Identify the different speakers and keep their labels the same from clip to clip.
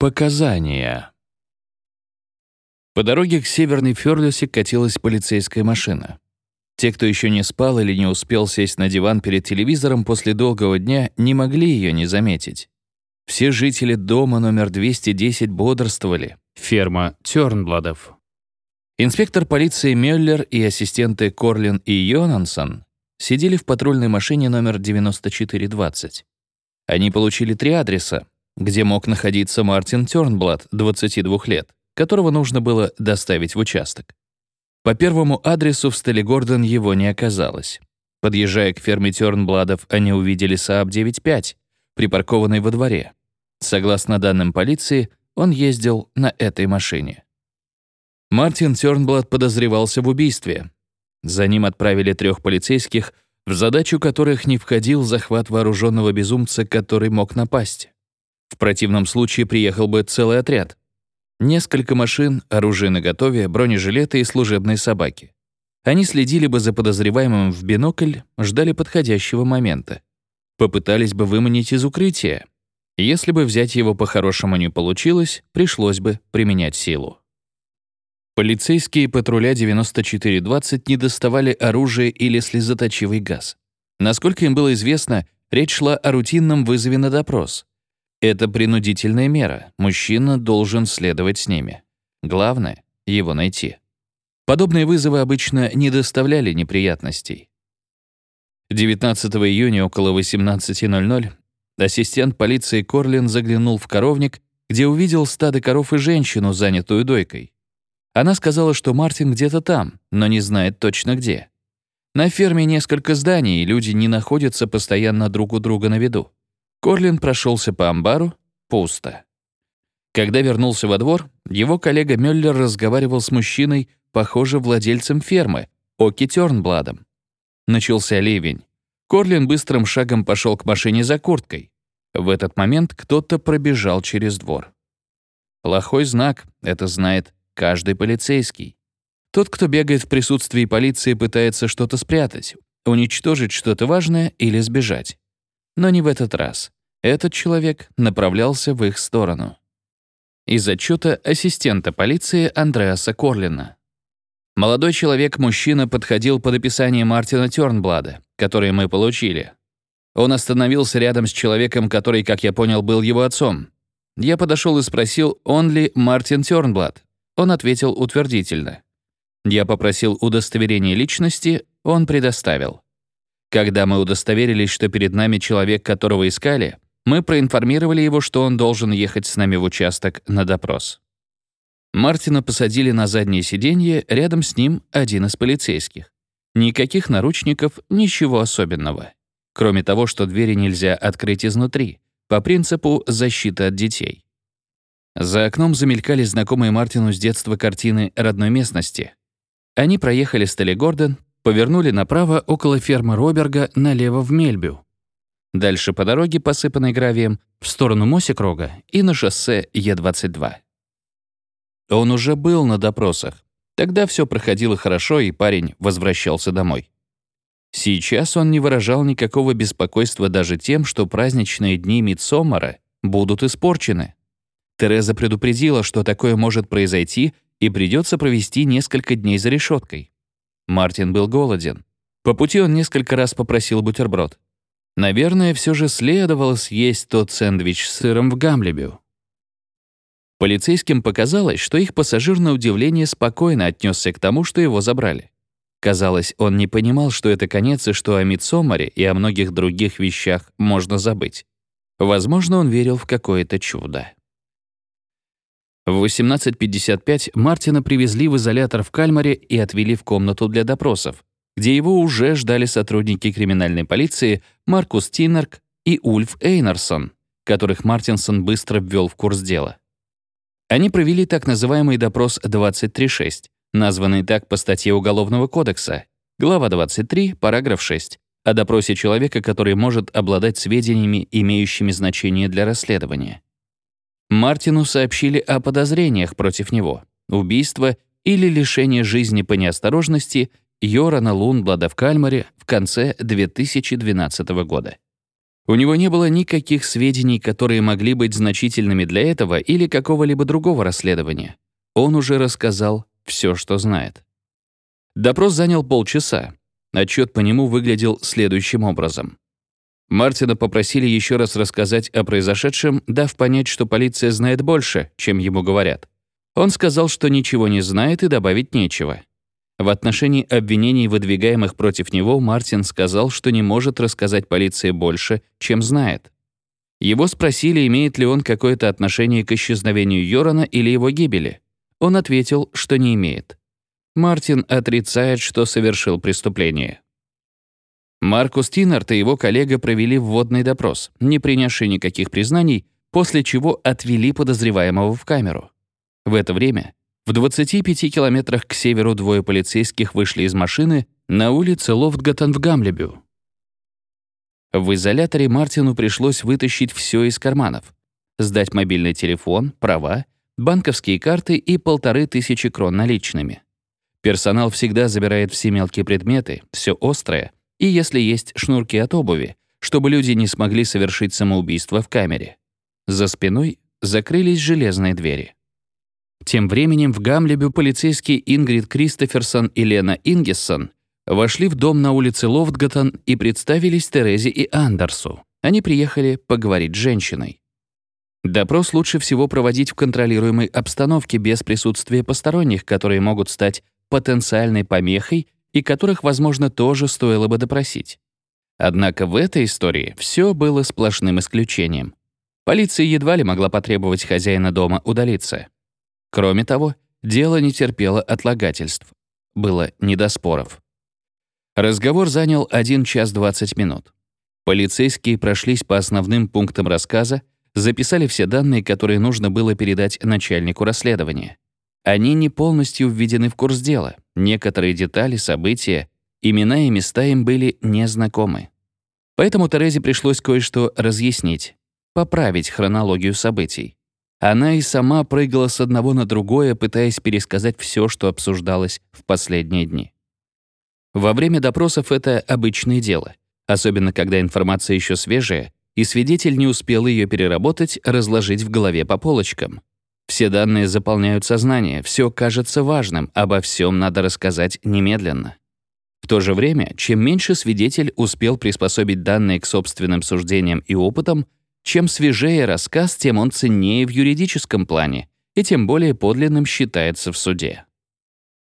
Speaker 1: Показания. По дороге к Северной Фёрлюсе катилась полицейская машина. Те, кто еще не спал или не успел сесть на диван перед телевизором после долгого дня, не могли ее не заметить. Все жители дома номер 210 бодрствовали. Ферма Тёрнбладов. Инспектор полиции Мюллер и ассистенты Корлин и Йонансон сидели в патрульной машине номер 9420. Они получили три адреса, где мог находиться Мартин Тёрнблад, 22 лет, которого нужно было доставить в участок. По первому адресу в стеле Гордон его не оказалось. Подъезжая к ферме Тёрнбладов, они увидели Saab 9.5, припаркованный во дворе. Согласно данным полиции, он ездил на этой машине. Мартин Тёрнблад подозревался в убийстве. За ним отправили трех полицейских, в задачу которых не входил захват вооруженного безумца, который мог напасть. В противном случае приехал бы целый отряд. Несколько машин, оружие наготове, бронежилеты и служебные собаки. Они следили бы за подозреваемым в бинокль, ждали подходящего момента. Попытались бы выманить из укрытия. Если бы взять его по-хорошему не получилось, пришлось бы применять силу. Полицейские патруля 9420 не доставали оружие или слезоточивый газ. Насколько им было известно, речь шла о рутинном вызове на допрос. Это принудительная мера, мужчина должен следовать с ними. Главное — его найти. Подобные вызовы обычно не доставляли неприятностей. 19 июня около 18.00 ассистент полиции Корлин заглянул в коровник, где увидел стадо коров и женщину, занятую дойкой. Она сказала, что Мартин где-то там, но не знает точно где. На ферме несколько зданий, и люди не находятся постоянно друг у друга на виду. Корлин прошелся по амбару. Пусто. Когда вернулся во двор, его коллега Мюллер разговаривал с мужчиной, похоже, владельцем фермы, Оки Тёрнбладом. Начался ливень. Корлин быстрым шагом пошел к машине за курткой. В этот момент кто-то пробежал через двор. Плохой знак, это знает каждый полицейский. Тот, кто бегает в присутствии полиции, пытается что-то спрятать, уничтожить что-то важное или сбежать. Но не в этот раз. Этот человек направлялся в их сторону. Из отчета ассистента полиции Андреаса Корлина. Молодой человек-мужчина подходил под описание Мартина Тёрнблада, которое мы получили. Он остановился рядом с человеком, который, как я понял, был его отцом. Я подошел и спросил, он ли Мартин Тёрнблад. Он ответил утвердительно. Я попросил удостоверение личности, он предоставил. Когда мы удостоверились, что перед нами человек, которого искали, мы проинформировали его, что он должен ехать с нами в участок на допрос. Мартина посадили на заднее сиденье, рядом с ним один из полицейских. Никаких наручников, ничего особенного. Кроме того, что двери нельзя открыть изнутри, по принципу защиты от детей. За окном замелькали знакомые Мартину с детства картины родной местности. Они проехали Стелли Гордон, повернули направо около фермы Роберга, налево в Мельбю. Дальше по дороге, посыпанной гравием, в сторону Мосикрога и на шоссе Е-22. Он уже был на допросах. Тогда все проходило хорошо, и парень возвращался домой. Сейчас он не выражал никакого беспокойства даже тем, что праздничные дни Мидсоммара будут испорчены. Тереза предупредила, что такое может произойти, и придется провести несколько дней за решеткой. Мартин был голоден. По пути он несколько раз попросил бутерброд. Наверное, все же следовало съесть тот сэндвич с сыром в Гамлебю. Полицейским показалось, что их пассажир на удивление спокойно отнесся к тому, что его забрали. Казалось, он не понимал, что это конец и что о Митсомаре и о многих других вещах можно забыть. Возможно, он верил в какое-то чудо. В 18.55 Мартина привезли в изолятор в Кальмаре и отвели в комнату для допросов, где его уже ждали сотрудники криминальной полиции Маркус Тиннерк и Ульф Эйнарсон, которых Мартинсон быстро ввел в курс дела. Они провели так называемый допрос 23.6, названный так по статье Уголовного кодекса, глава 23, параграф 6, о допросе человека, который может обладать сведениями, имеющими значение для расследования. Мартину сообщили о подозрениях против него, убийство или лишение жизни по неосторожности Йорана Лунблада в Кальмаре в конце 2012 года. У него не было никаких сведений, которые могли быть значительными для этого или какого-либо другого расследования. Он уже рассказал все, что знает. Допрос занял полчаса. Отчет по нему выглядел следующим образом. Мартина попросили еще раз рассказать о произошедшем, дав понять, что полиция знает больше, чем ему говорят. Он сказал, что ничего не знает и добавить нечего. В отношении обвинений, выдвигаемых против него, Мартин сказал, что не может рассказать полиции больше, чем знает. Его спросили, имеет ли он какое-то отношение к исчезновению Йорана или его гибели. Он ответил, что не имеет. Мартин отрицает, что совершил преступление. Маркус Тиннарт и его коллега провели вводный допрос, не принявший никаких признаний, после чего отвели подозреваемого в камеру. В это время в 25 километрах к северу двое полицейских вышли из машины на улице Лофтгаттен в Гамлебю. В изоляторе Мартину пришлось вытащить все из карманов. Сдать мобильный телефон, права, банковские карты и полторы тысячи крон наличными. Персонал всегда забирает все мелкие предметы, все острое, и если есть шнурки от обуви, чтобы люди не смогли совершить самоубийство в камере. За спиной закрылись железные двери. Тем временем в Гамлебю полицейские Ингрид Кристоферсон и Лена Ингессон вошли в дом на улице Лофтгаттен и представились Терезе и Андерсу. Они приехали поговорить с женщиной. Допрос лучше всего проводить в контролируемой обстановке без присутствия посторонних, которые могут стать потенциальной помехой и которых, возможно, тоже стоило бы допросить. Однако в этой истории все было сплошным исключением. Полиция едва ли могла потребовать хозяина дома удалиться. Кроме того, дело не терпело отлагательств. Было не до споров. Разговор занял 1 час 20 минут. Полицейские прошлись по основным пунктам рассказа, записали все данные, которые нужно было передать начальнику расследования. Они не полностью введены в курс дела. Некоторые детали, события, имена и места им были незнакомы. Поэтому Терезе пришлось кое-что разъяснить, поправить хронологию событий. Она и сама прыгала с одного на другое, пытаясь пересказать все, что обсуждалось в последние дни. Во время допросов это обычное дело, особенно когда информация еще свежая, и свидетель не успел ее переработать, разложить в голове по полочкам. Все данные заполняют сознание, все кажется важным, обо всем надо рассказать немедленно. В то же время, чем меньше свидетель успел приспособить данные к собственным суждениям и опытам, чем свежее рассказ, тем он ценнее в юридическом плане и тем более подлинным считается в суде.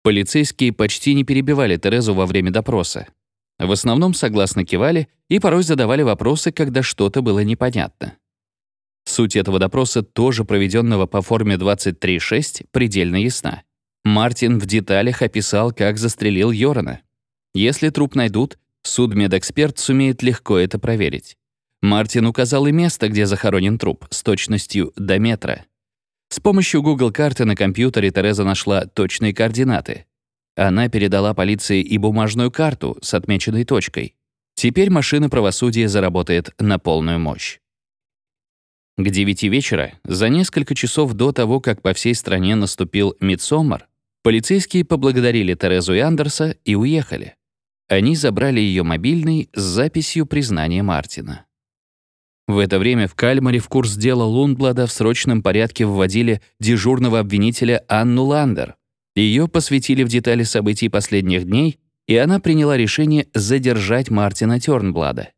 Speaker 1: Полицейские почти не перебивали Терезу во время допроса. В основном согласно кивали и порой задавали вопросы, когда что-то было непонятно. Суть этого допроса, тоже проведенного по форме 23.6, предельно ясна. Мартин в деталях описал, как застрелил Йорана. Если труп найдут, судмедэксперт сумеет легко это проверить. Мартин указал и место, где захоронен труп, с точностью до метра. С помощью Google карты на компьютере Тереза нашла точные координаты. Она передала полиции и бумажную карту с отмеченной точкой. Теперь машина правосудия заработает на полную мощь. К 9 вечера, за несколько часов до того, как по всей стране наступил Мидсоммар, полицейские поблагодарили Терезу и Андерса и уехали. Они забрали ее мобильный с записью признания Мартина. В это время в Кальмаре в курс дела Лунблада в срочном порядке вводили дежурного обвинителя Анну Ландер. Ее посвятили в детали событий последних дней, и она приняла решение задержать Мартина Тёрнблада.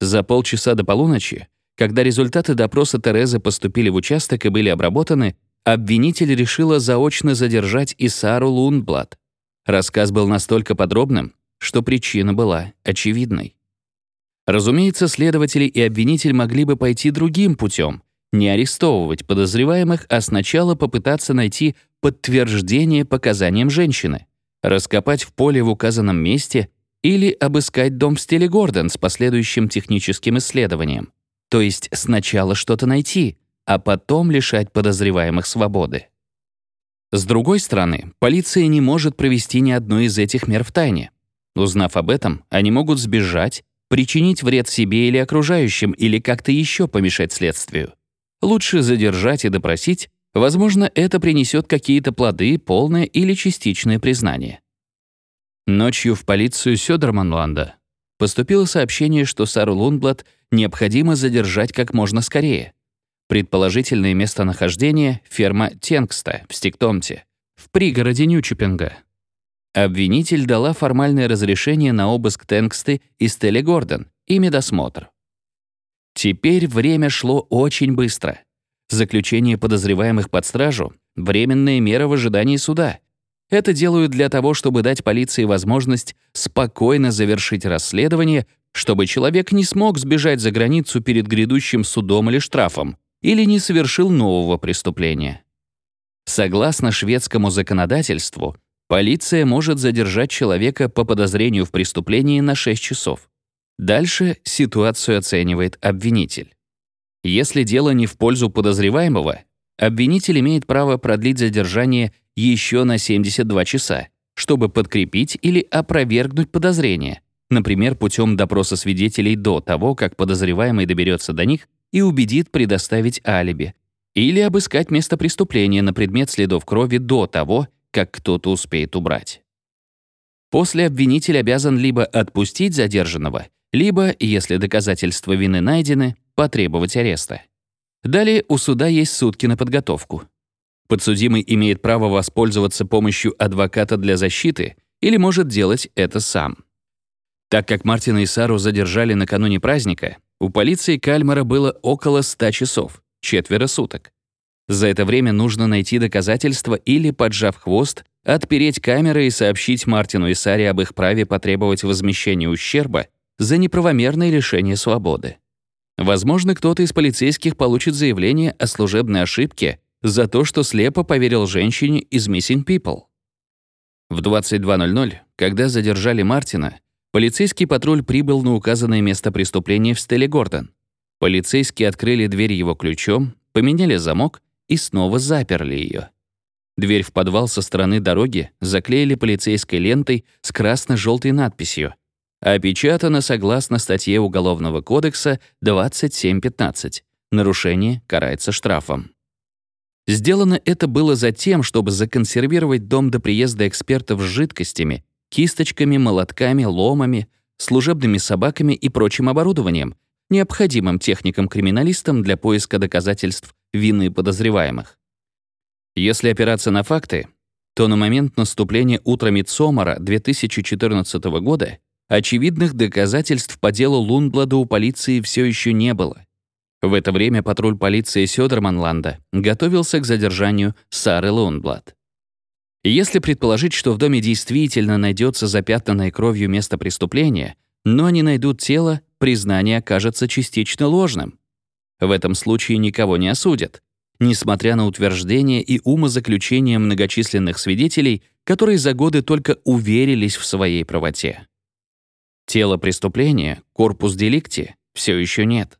Speaker 1: За полчаса до полуночи, когда результаты допроса Терезы поступили в участок и были обработаны, обвинитель решила заочно задержать и Сару Лунблад. Рассказ был настолько подробным, что причина была очевидной. Разумеется, следователи и обвинитель могли бы пойти другим путем, не арестовывать подозреваемых, а сначала попытаться найти подтверждение показаниям женщины, раскопать в поле в указанном месте или обыскать дом в стиле Гордон с последующим техническим исследованием. То есть сначала что-то найти, а потом лишать подозреваемых свободы. С другой стороны, полиция не может провести ни одной из этих мер в тайне. Узнав об этом, они могут сбежать причинить вред себе или окружающим, или как-то еще помешать следствию. Лучше задержать и допросить, возможно, это принесет какие-то плоды, полное или частичное признание. Ночью в полицию Сёдерманланда поступило сообщение, что Сару Лунблад необходимо задержать как можно скорее. Предположительное местонахождение — ферма Тенгста в Стиктомте, в пригороде Ньючепинга. Обвинитель дала формальное разрешение на обыск Тенгсты и Стелли Гордон и медосмотр. Теперь время шло очень быстро. Заключение подозреваемых под стражу — временная мера в ожидании суда. Это делают для того, чтобы дать полиции возможность спокойно завершить расследование, чтобы человек не смог сбежать за границу перед грядущим судом или штрафом, или не совершил нового преступления. Согласно шведскому законодательству, полиция может задержать человека по подозрению в преступлении на 6 часов. Дальше ситуацию оценивает обвинитель. Если дело не в пользу подозреваемого, обвинитель имеет право продлить задержание еще на 72 часа, чтобы подкрепить или опровергнуть подозрение, например, путем допроса свидетелей до того, как подозреваемый доберется до них и убедит предоставить алиби, или обыскать место преступления на предмет следов крови до того, как кто-то успеет убрать. После обвинитель обязан либо отпустить задержанного, либо, если доказательства вины найдены, потребовать ареста. Далее у суда есть сутки на подготовку. Подсудимый имеет право воспользоваться помощью адвоката для защиты или может делать это сам. Так как Мартина и Сару задержали накануне праздника, у полиции Кальмара было около 100 часов, четверо суток. За это время нужно найти доказательства или, поджав хвост, отпереть камеры и сообщить Мартину и Саре об их праве потребовать возмещения ущерба за неправомерное лишение свободы. Возможно, кто-то из полицейских получит заявление о служебной ошибке за то, что слепо поверил женщине из Missing People. В 22.00, когда задержали Мартина, Полицейский патруль прибыл на указанное место преступления в Стелле Гордон. Полицейские открыли дверь его ключом, поменяли замок и снова заперли ее. Дверь в подвал со стороны дороги заклеили полицейской лентой с красно-желтой надписью «Опечатано согласно статье Уголовного кодекса 2715. Нарушение карается штрафом». Сделано это было за тем, чтобы законсервировать дом до приезда экспертов с жидкостями кисточками, молотками, ломами, служебными собаками и прочим оборудованием, необходимым техникам-криминалистам для поиска доказательств вины подозреваемых. Если опираться на факты, то на момент наступления утра Мидсомара 2014 года очевидных доказательств по делу Лунблада у полиции все еще не было. В это время патруль полиции Сёдерманланда готовился к задержанию Сары Лунблад. Если предположить, что в доме действительно найдется запятнанное кровью место преступления, но не найдут тело, признание окажется частично ложным. В этом случае никого не осудят, несмотря на утверждения и умозаключения многочисленных свидетелей, которые за годы только уверились в своей правоте. Тело преступления, корпус деликти, все еще нет.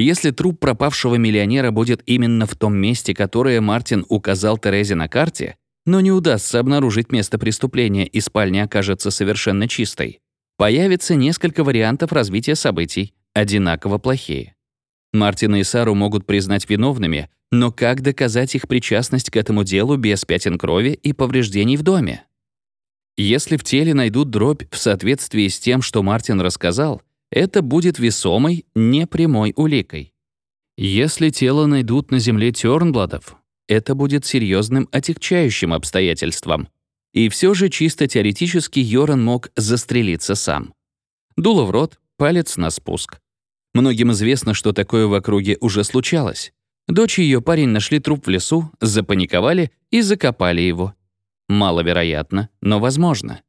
Speaker 1: Если труп пропавшего миллионера будет именно в том месте, которое Мартин указал Терезе на карте, но не удастся обнаружить место преступления и спальня окажется совершенно чистой, появится несколько вариантов развития событий, одинаково плохие. Мартина и Сару могут признать виновными, но как доказать их причастность к этому делу без пятен крови и повреждений в доме? Если в теле найдут дробь в соответствии с тем, что Мартин рассказал, это будет весомой, непрямой уликой. Если тело найдут на земле Тёрнбладов, это будет серьезным отягчающим обстоятельством. И все же чисто теоретически Йоран мог застрелиться сам. Дуло в рот, палец на спуск. Многим известно, что такое в округе уже случалось. Дочь и ее парень нашли труп в лесу, запаниковали и закопали его. Маловероятно, но возможно.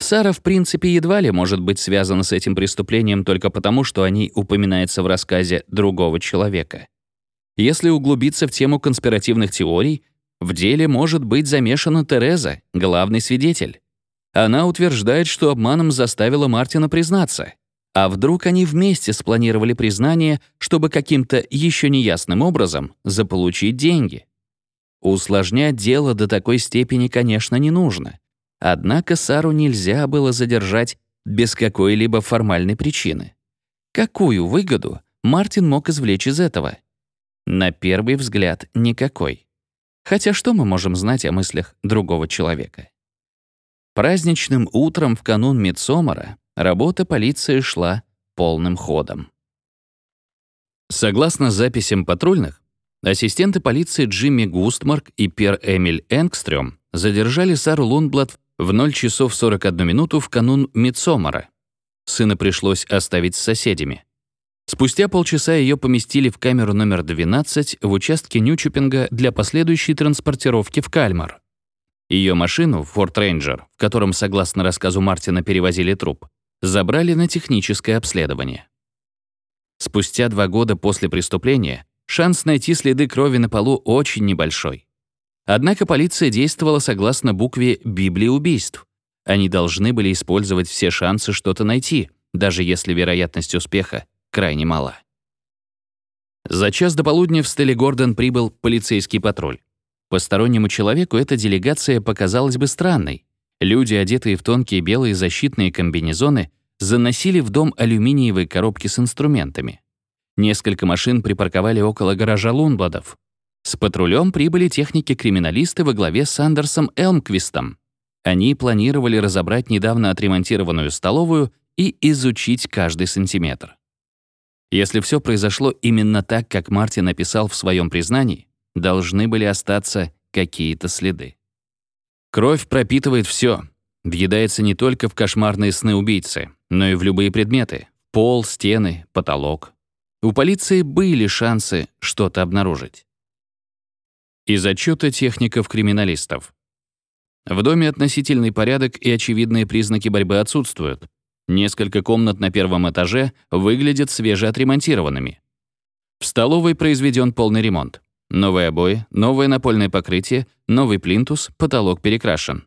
Speaker 1: Сара, в принципе, едва ли может быть связана с этим преступлением только потому, что о ней упоминается в рассказе другого человека. Если углубиться в тему конспиративных теорий, в деле может быть замешана Тереза, главный свидетель. Она утверждает, что обманом заставила Мартина признаться. А вдруг они вместе спланировали признание, чтобы каким-то еще неясным образом заполучить деньги? Усложнять дело до такой степени, конечно, не нужно. Однако Сару нельзя было задержать без какой-либо формальной причины. Какую выгоду Мартин мог извлечь из этого? На первый взгляд, никакой. Хотя что мы можем знать о мыслях другого человека? Праздничным утром в канун Мидсомара работа полиции шла полным ходом. Согласно записям патрульных, ассистенты полиции Джимми Густмарк и Пер Эмиль Энгстрём задержали Сару Лунблад в 0 часов 41 минуту в канун Мидсомара. Сына пришлось оставить с соседями. Спустя полчаса ее поместили в камеру номер 12 в участке Нючупинга для последующей транспортировки в Кальмар. Ее машину, Ford Ranger, в котором, согласно рассказу Мартина, перевозили труп, забрали на техническое обследование. Спустя два года после преступления шанс найти следы крови на полу очень небольшой. Однако полиция действовала согласно букве Библии убийств. Они должны были использовать все шансы что-то найти, даже если вероятность успеха крайне мала. За час до полудня в стеле Гордон прибыл полицейский патруль. Постороннему человеку эта делегация показалась бы странной. Люди, одетые в тонкие белые защитные комбинезоны, заносили в дом алюминиевые коробки с инструментами. Несколько машин припарковали около гаража Лунбладов. С патрулем прибыли техники-криминалисты во главе с Андерсом Элмквистом. Они планировали разобрать недавно отремонтированную столовую и изучить каждый сантиметр. Если все произошло именно так, как Мартин написал в своем признании, должны были остаться какие-то следы. Кровь пропитывает все, въедается не только в кошмарные сны убийцы, но и в любые предметы — пол, стены, потолок. У полиции были шансы что-то обнаружить. Из отчета техников-криминалистов. В доме относительный порядок и очевидные признаки борьбы отсутствуют. Несколько комнат на первом этаже выглядят свежеотремонтированными. В столовой произведен полный ремонт. Новые обои, новое напольное покрытие, новый плинтус, потолок перекрашен.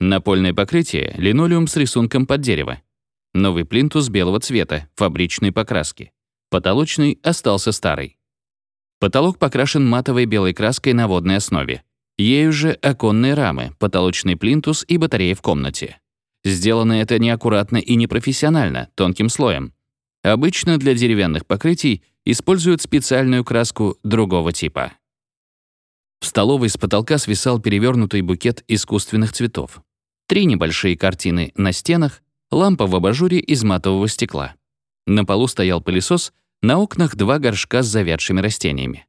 Speaker 1: Напольное покрытие — линолеум с рисунком под дерево. Новый плинтус белого цвета, фабричной покраски. Потолочный остался старый. Потолок покрашен матовой белой краской на водной основе. Ею же оконные рамы, потолочный плинтус и батарея в комнате. Сделано это неаккуратно и непрофессионально, тонким слоем. Обычно для деревянных покрытий используют специальную краску другого типа. В столовой с потолка свисал перевернутый букет искусственных цветов. Три небольшие картины на стенах, лампа в абажуре из матового стекла. На полу стоял пылесос, на окнах два горшка с завядшими растениями.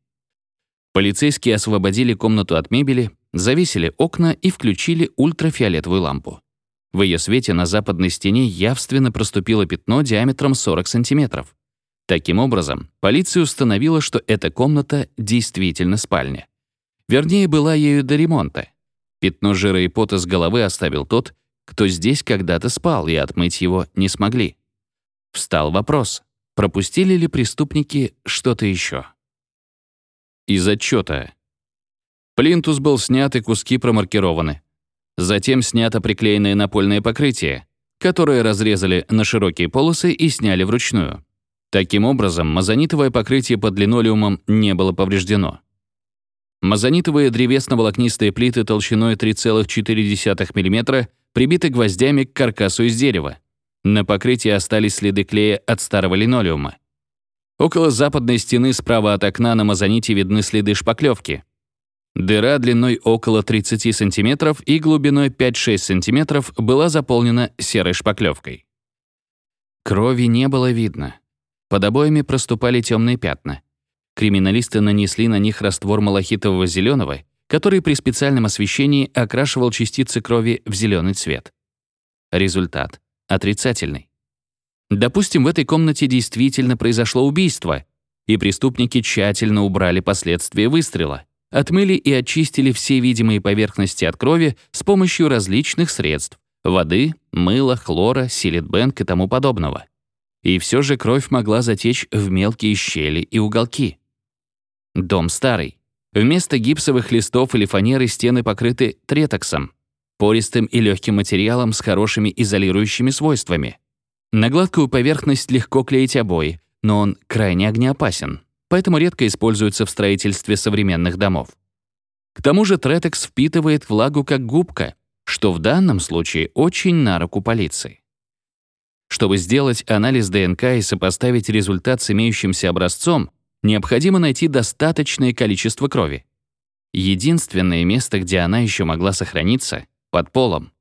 Speaker 1: Полицейские освободили комнату от мебели, завесили окна и включили ультрафиолетовую лампу. В ее свете на западной стене явственно проступило пятно диаметром 40 сантиметров. Таким образом, полиция установила, что эта комната действительно спальня. Вернее, была ею до ремонта. Пятно жира и пота с головы оставил тот, кто здесь когда-то спал, и отмыть его не смогли. Встал вопрос, пропустили ли преступники что-то еще. Из отчета. Плинтус был снят и куски промаркированы. Затем снято приклеенное напольное покрытие, которое разрезали на широкие полосы и сняли вручную. Таким образом, мазонитовое покрытие под линолеумом не было повреждено. Мазонитовые древесно-волокнистые плиты толщиной 3,4 мм прибиты гвоздями к каркасу из дерева. На покрытии остались следы клея от старого линолеума. Около западной стены справа от окна на мазоните видны следы шпаклевки. Дыра длиной около 30 см и глубиной 5-6 см была заполнена серой шпаклевкой. Крови не было видно. Под обоями проступали темные пятна. Криминалисты нанесли на них раствор малахитового зеленого, который при специальном освещении окрашивал частицы крови в зеленый цвет. Результат отрицательный. Допустим, в этой комнате действительно произошло убийство, и преступники тщательно убрали последствия выстрела, отмыли и очистили все видимые поверхности от крови с помощью различных средств — воды, мыла, хлора, силитбенк и тому подобного. И все же кровь могла затечь в мелкие щели и уголки. Дом старый. Вместо гипсовых листов или фанеры стены покрыты третоксом, пористым и легким материалом с хорошими изолирующими свойствами. На гладкую поверхность легко клеить обои, но он крайне огнеопасен, поэтому редко используется в строительстве современных домов. К тому же третекс впитывает влагу как губка, что в данном случае очень на руку полиции. Чтобы сделать анализ ДНК и сопоставить результат с имеющимся образцом, необходимо найти достаточное количество крови. Единственное место, где она еще могла сохраниться — под полом.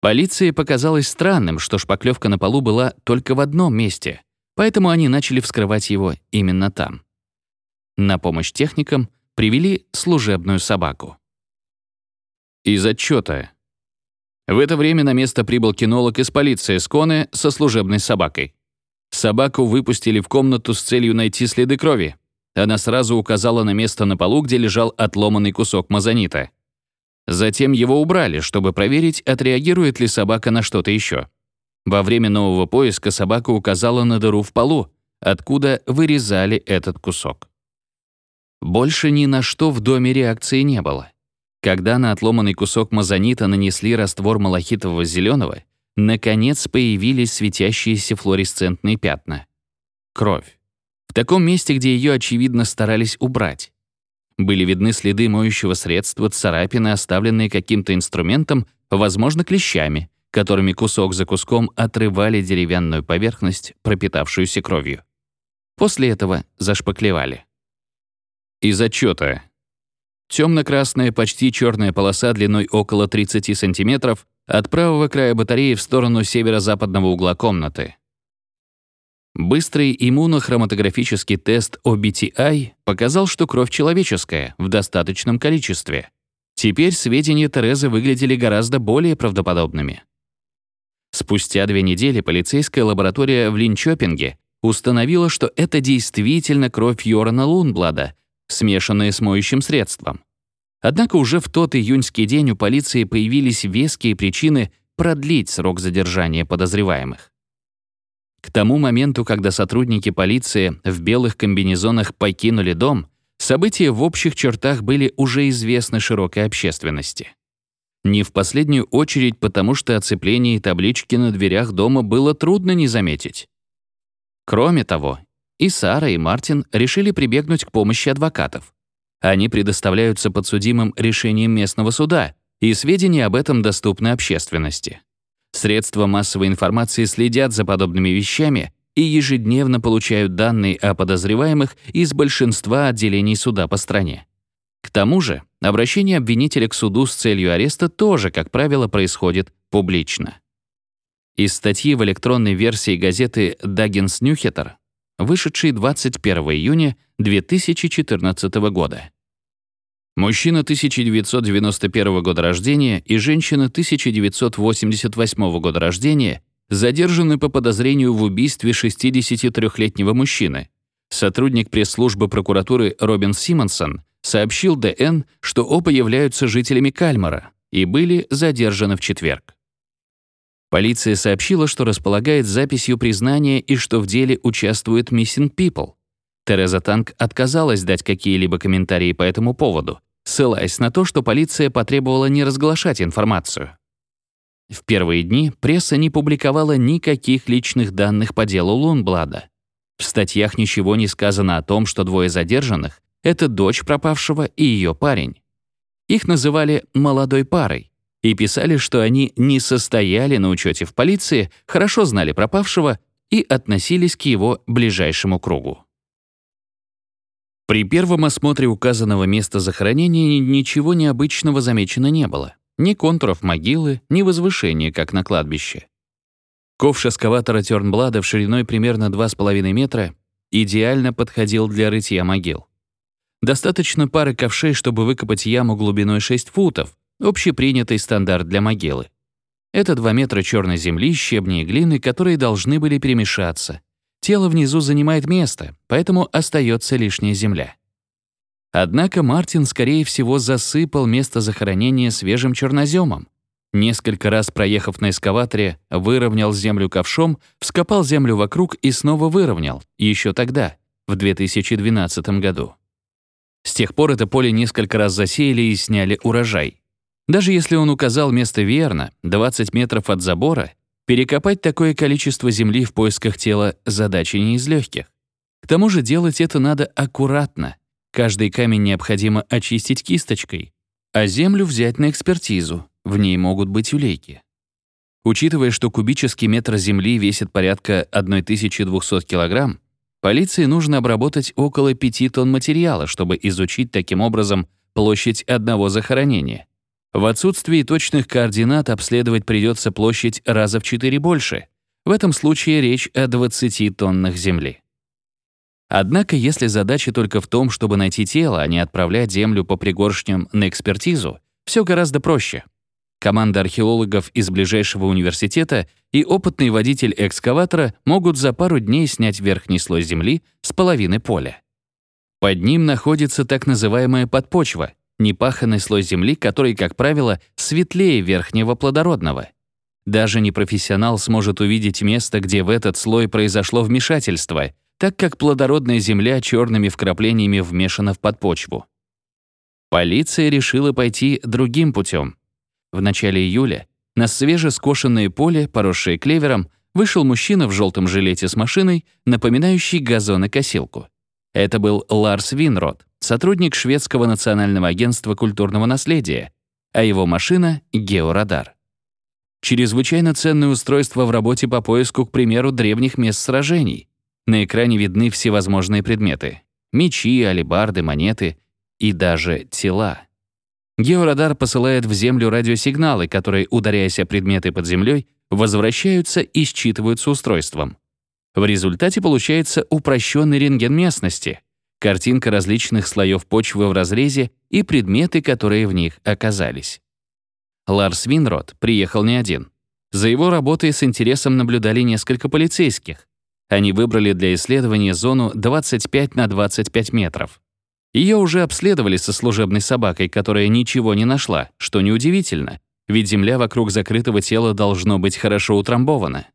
Speaker 1: Полиции показалось странным, что шпаклевка на полу была только в одном месте, поэтому они начали вскрывать его именно там. На помощь техникам привели служебную собаку. Из отчета. В это время на место прибыл кинолог из полиции Сконе со служебной собакой. Собаку выпустили в комнату с целью найти следы крови. Она сразу указала на место на полу, где лежал отломанный кусок мазонита. Затем его убрали, чтобы проверить, отреагирует ли собака на что-то еще. Во время нового поиска собака указала на дыру в полу, откуда вырезали этот кусок. Больше ни на что в доме реакции не было. Когда на отломанный кусок мазонита нанесли раствор малахитового зеленого, наконец появились светящиеся флуоресцентные пятна. Кровь. В таком месте, где ее, очевидно, старались убрать. Были видны следы моющего средства, царапины, оставленные каким-то инструментом, возможно, клещами, которыми кусок за куском отрывали деревянную поверхность, пропитавшуюся кровью. После этого зашпаклевали. Из отчета. Темно-красная, почти черная полоса длиной около 30 сантиметров от правого края батареи в сторону северо-западного угла комнаты. Быстрый иммунохроматографический тест OBTI показал, что кровь человеческая в достаточном количестве. Теперь сведения Терезы выглядели гораздо более правдоподобными. Спустя две недели полицейская лаборатория в Линчопинге установила, что это действительно кровь Йорана Лунблада, смешанная с моющим средством. Однако уже в тот июньский день у полиции появились веские причины продлить срок задержания подозреваемых. К тому моменту, когда сотрудники полиции в белых комбинезонах покинули дом, события в общих чертах были уже известны широкой общественности. Не в последнюю очередь потому, что оцепление и таблички на дверях дома было трудно не заметить. Кроме того, и Сара, и Мартин решили прибегнуть к помощи адвокатов. Они предоставляются подсудимым решением местного суда, и сведения об этом доступны общественности. Средства массовой информации следят за подобными вещами и ежедневно получают данные о подозреваемых из большинства отделений суда по стране. К тому же, обращение обвинителя к суду с целью ареста тоже, как правило, происходит публично. Из статьи в электронной версии газеты «Даггинс Нюхеттер», вышедшей 21 июня 2014 года. Мужчина 1991 года рождения и женщина 1988 года рождения задержаны по подозрению в убийстве 63-летнего мужчины. Сотрудник пресс-службы прокуратуры Робин Симонсон сообщил ДН, что оба являются жителями Кальмара и были задержаны в четверг. Полиция сообщила, что располагает записью признания и что в деле участвует Missing People. Тереза Танк отказалась дать какие-либо комментарии по этому поводу, ссылаясь на то, что полиция потребовала не разглашать информацию. В первые дни пресса не публиковала никаких личных данных по делу Лунблада. В статьях ничего не сказано о том, что двое задержанных — это дочь пропавшего и ее парень. Их называли «молодой парой» и писали, что они не состояли на учете в полиции, хорошо знали пропавшего и относились к его ближайшему кругу. При первом осмотре указанного места захоронения ничего необычного замечено не было. Ни контуров могилы, ни возвышения, как на кладбище. Ковш эскаватора Тёрнблада в шириной примерно 2,5 метра идеально подходил для рытья могил. Достаточно пары ковшей, чтобы выкопать яму глубиной 6 футов, общепринятый стандарт для могилы. Это 2 метра черной земли, щебни и глины, которые должны были перемешаться, Тело внизу занимает место, поэтому остается лишняя земля. Однако Мартин, скорее всего, засыпал место захоронения свежим черноземом. Несколько раз проехав на эскаваторе, выровнял землю ковшом, вскопал землю вокруг и снова выровнял, еще тогда, в 2012 году. С тех пор это поле несколько раз засеяли и сняли урожай. Даже если он указал место верно, 20 метров от забора, Перекопать такое количество земли в поисках тела — задача не из легких. К тому же делать это надо аккуратно. Каждый камень необходимо очистить кисточкой, а землю взять на экспертизу, в ней могут быть улейки. Учитывая, что кубический метр земли весит порядка 1200 килограмм, полиции нужно обработать около 5 тонн материала, чтобы изучить таким образом площадь одного захоронения. В отсутствии точных координат обследовать придется площадь раза в 4 больше. В этом случае речь о 20 тоннах земли. Однако, если задача только в том, чтобы найти тело, а не отправлять землю по пригоршням на экспертизу, все гораздо проще. Команда археологов из ближайшего университета и опытный водитель экскаватора могут за пару дней снять верхний слой земли с половины поля. Под ним находится так называемая подпочва, непаханный слой земли, который, как правило, светлее верхнего плодородного. Даже непрофессионал сможет увидеть место, где в этот слой произошло вмешательство, так как плодородная земля черными вкраплениями вмешана в подпочву. Полиция решила пойти другим путем. В начале июля на свежескошенное поле, поросшее клевером, вышел мужчина в желтом жилете с машиной, напоминающий газонокосилку. Это был Ларс Винрод, сотрудник шведского национального агентства культурного наследия, а его машина — георадар. Чрезвычайно ценное устройство в работе по поиску, к примеру, древних мест сражений. На экране видны всевозможные предметы — мечи, алебарды, монеты и даже тела. Георадар посылает в Землю радиосигналы, которые, ударяясь о предметы под землей, возвращаются и считываются устройством. В результате получается упрощенный рентген местности, картинка различных слоев почвы в разрезе и предметы, которые в них оказались. Ларс Винрод приехал не один. За его работой с интересом наблюдали несколько полицейских. Они выбрали для исследования зону 25 на 25 метров. Ее уже обследовали со служебной собакой, которая ничего не нашла, что неудивительно, ведь земля вокруг закрытого тела должно быть хорошо утрамбована.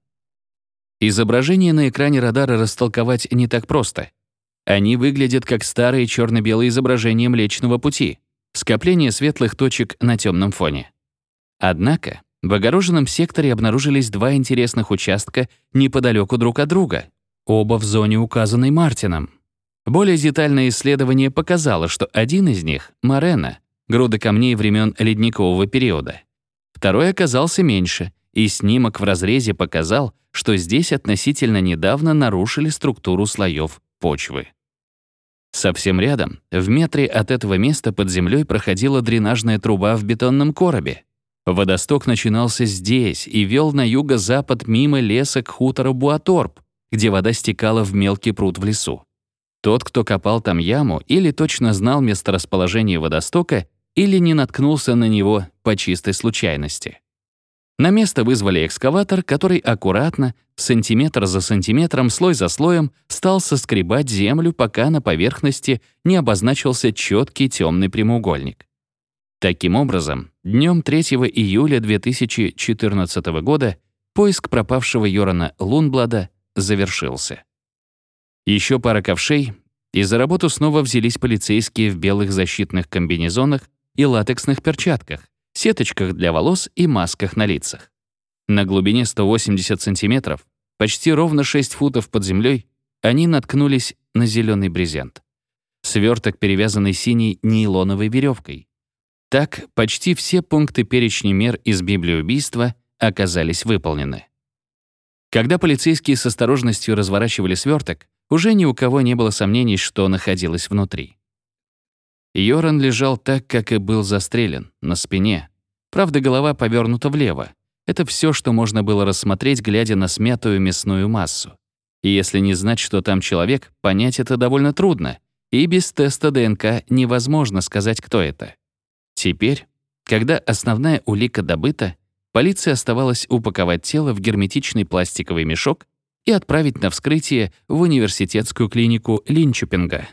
Speaker 1: Изображение на экране радара растолковать не так просто. Они выглядят как старые черно-белые изображения Млечного Пути, скопление светлых точек на темном фоне. Однако в огороженном секторе обнаружились два интересных участка неподалеку друг от друга, оба в зоне, указанной Мартином. Более детальное исследование показало, что один из них — Морена, груда камней времен ледникового периода. Второй оказался меньше, и снимок в разрезе показал, что здесь относительно недавно нарушили структуру слоев почвы. Совсем рядом, в метре от этого места под землей проходила дренажная труба в бетонном коробе. Водосток начинался здесь и вел на юго-запад мимо леса к хутору Буаторп, где вода стекала в мелкий пруд в лесу. Тот, кто копал там яму, или точно знал месторасположение водостока, или не наткнулся на него по чистой случайности. На место вызвали экскаватор, который аккуратно, сантиметр за сантиметром, слой за слоем, стал соскребать землю, пока на поверхности не обозначился четкий темный прямоугольник. Таким образом, днем 3 июля 2014 года поиск пропавшего Йорана Лунблада завершился. Еще пара ковшей, и за работу снова взялись полицейские в белых защитных комбинезонах и латексных перчатках, сеточках для волос и масках на лицах. На глубине 180 сантиметров, почти ровно 6 футов под землей, они наткнулись на зеленый брезент. Сверток, перевязанный синей нейлоновой веревкой. Так, почти все пункты перечня мер из Библии убийства оказались выполнены. Когда полицейские с осторожностью разворачивали сверток, уже ни у кого не было сомнений, что находилось внутри. Йоран лежал так, как и был застрелен, на спине. Правда, голова повернута влево. Это все, что можно было рассмотреть, глядя на смятую мясную массу. И если не знать, что там человек, понять это довольно трудно. И без теста ДНК невозможно сказать, кто это. Теперь, когда основная улика добыта, полиции оставалось упаковать тело в герметичный пластиковый мешок и отправить на вскрытие в университетскую клинику Линчупинга.